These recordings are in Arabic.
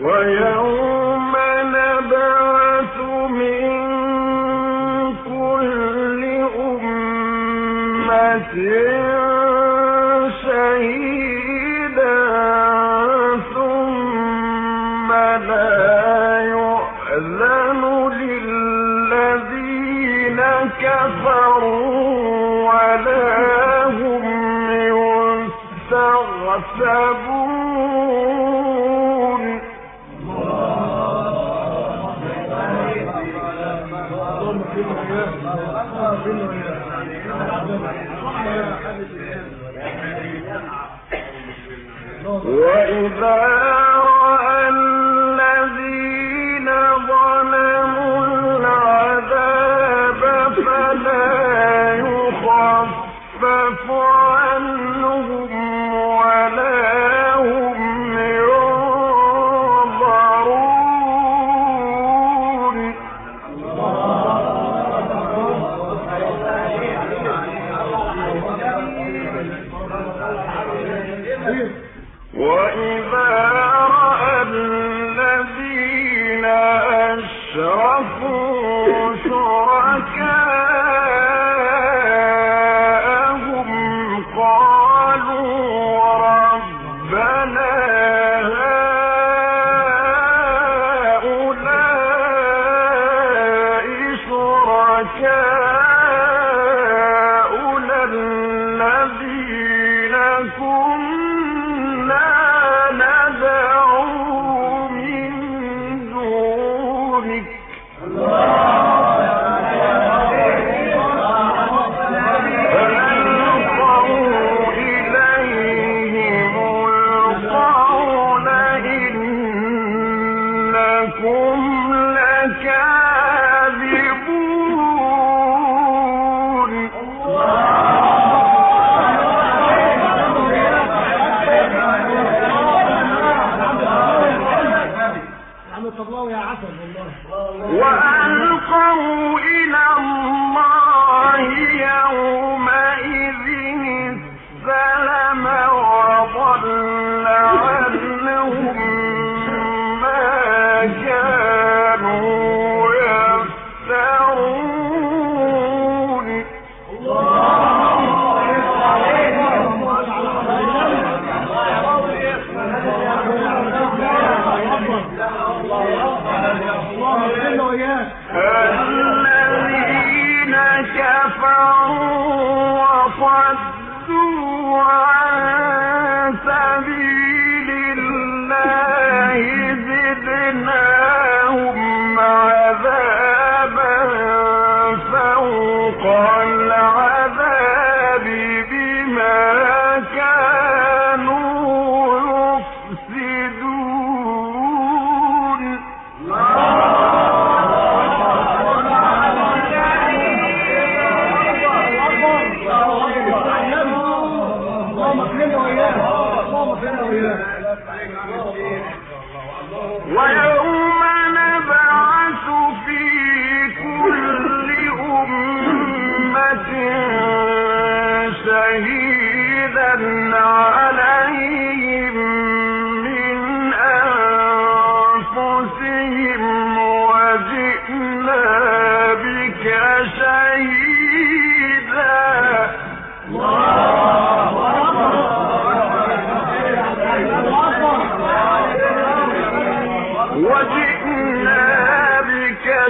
ويوم نبعث من كل أمة شهيدا ثم لا للذين كفروا. وإذا الذي ولا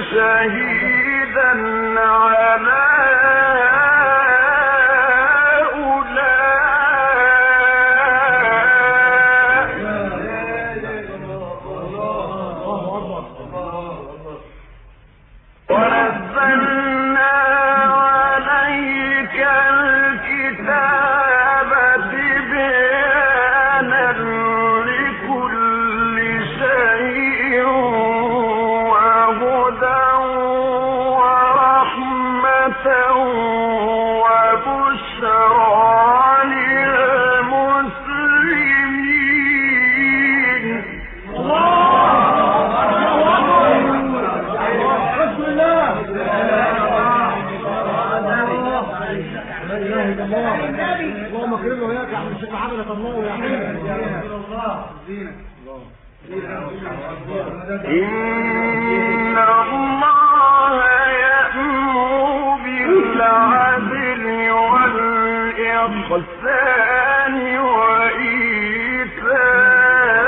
شهيدا على اللهم وياك يا الشيخ الله يا الله إن الله يأمر بالعدل والإحسان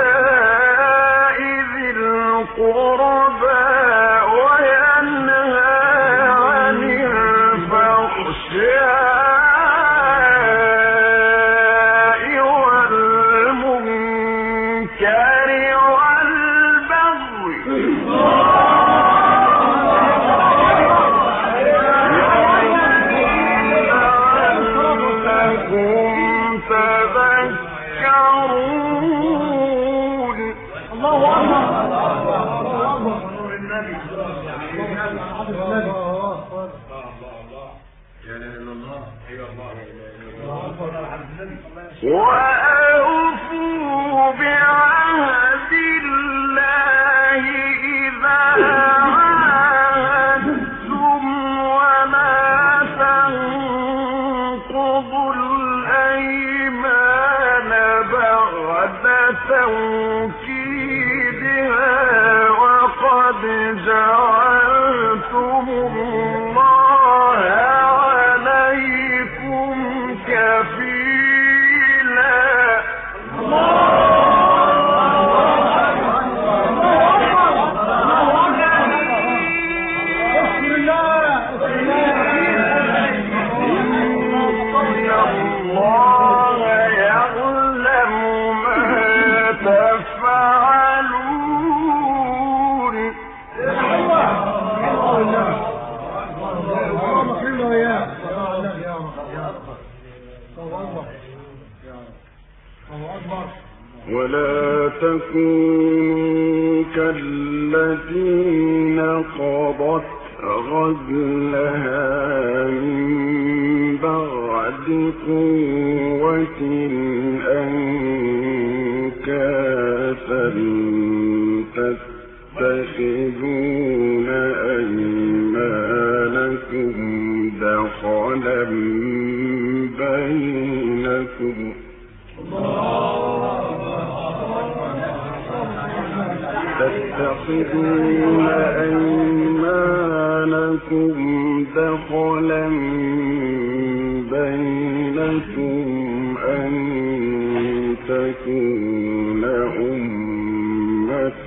وإيتاء ذي القربى وينهى عن الفحشاء وأوفوا بعهد الله إذا تنقضوا الأيمان بعد توكيدها ولا تكونوا كالتي نقضت غزلها من بعد تتخذون أيمانكم دخلا بينكم أن تكون أمة